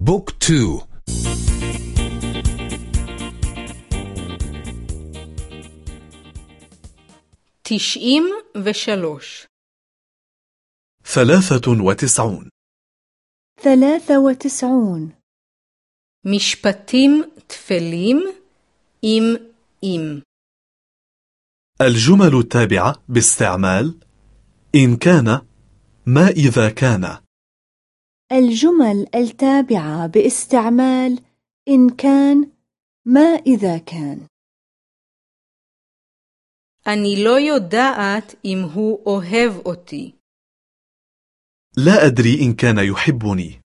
Book two. תשעים ושלוש ثلاثة وتسعون. ثلاثة وتسعون. משפטים טפלים עם אם. الجمل التابعة باستعمال إن كان ما إذا كان. الجمل التابعة باستعمال إن كان ما إذا كان אני לא יודעת אם הוא אוהב אותי. لا أدري إن كان يحبني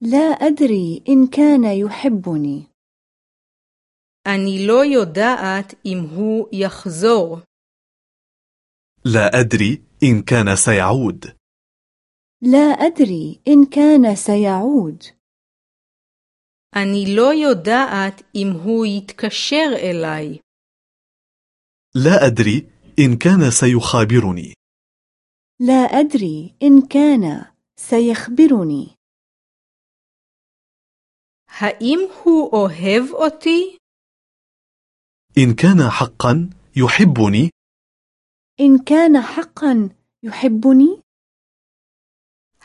لا أدري إن كان يحبني אני לא יודעת אם הוא יחזור. لا أدري إن كان سيعود لا أدري إن كان سيعود אני לא יודעת אם הוא יתקשר אליי. لا أدري إن كان سيخابرني لا أدري إن كان سيخبرني האם הוא אוהב אותי? إن كان حقا يحبني إن كان حقا يحبني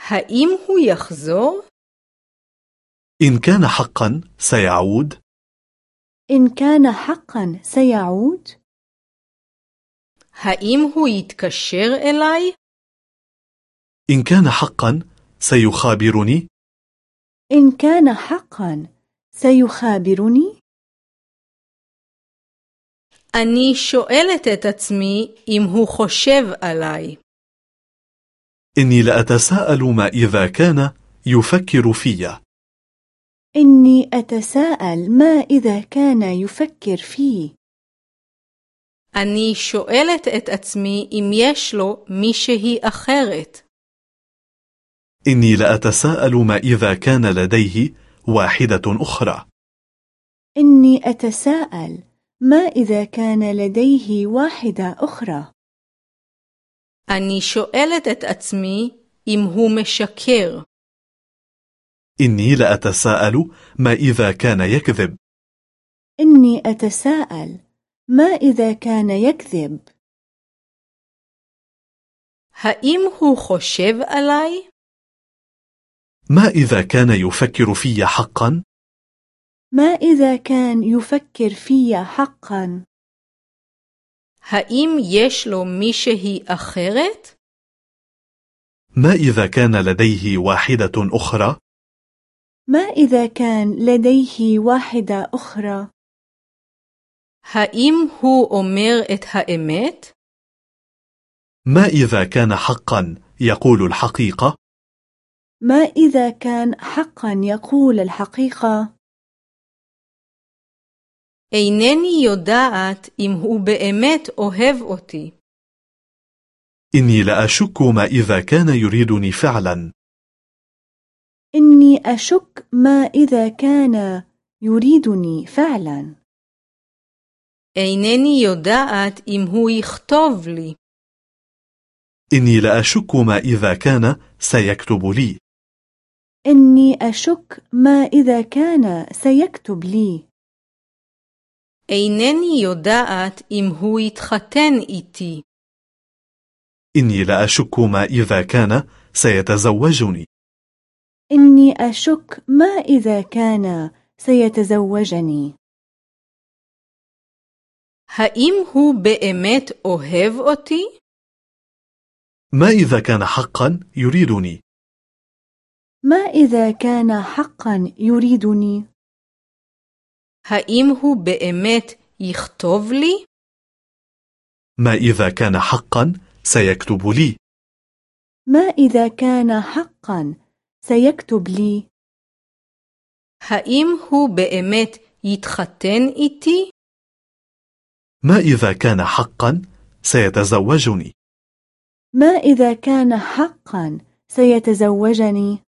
האם הוא יחזור? إن كان حقا سيعود إن كان حقا سيعود האם הוא יתקשר אליי? إن كان حقا سيخابرني إن كان حقا سيخابرني אני שואלת את עצמי אם הוא חושב עליי. إني لأتساءل ما إذا كان يفكر في إني أتساءل ما إذا كان يفكر فيه אני שואלת את עצמי אם יש לו מישהי אחרת. إني لأتساءل ما إذا كان لديه واحدة أخرى إني أتساءل ما إذا كان لديه واحدة أخرى אני שואלת את עצמי אם הוא משקר. إني لأتساءل ما إذا كان يكذب إني أتساءل ما إذا كان يكذب האם הוא חושב עליי? ما إذا كان يفكر في حقا ما إذا كان يفكر في حقا האם יש לו מישהי אחרת? ما إذا كان لديه واحدة أخرى ما إذا كان لديه واحدة أخرى האם הוא אומר את האמת? ما إذا كان حقا يقول الحقيقة ما إذا كان حقا يقول الحقيقة אינני יודעת אם הוא באמת אוהב אותי. إني لأشك ما إذا كان يريدني فعلا إني أشك ما إذا كان يريدني فعلا אינני יודעת אם הוא יכתוב לי. إني لأشك ما إذا كان سيكتب لي إني أشك ما إذا كان سيكتب لي אינני יודעת אם הוא יתחתן איתי. إني لأشك ما إذا كان سيتزوجني إني أشك ما إذا كان سيتزوجني האם הוא באמת אוהב אותי? ما إذا كان حقا يريدني ما إذا كان حقا يريدني האם הוא באמת יכתוב לי? ما إذا كان حقا سيكتب لي ما إذا كان حقا سيكتب لي האם הוא באמת יתחתן איתי? ما إذا كان حقا سيتزوجني ما إذا كان حقا سيتزوجني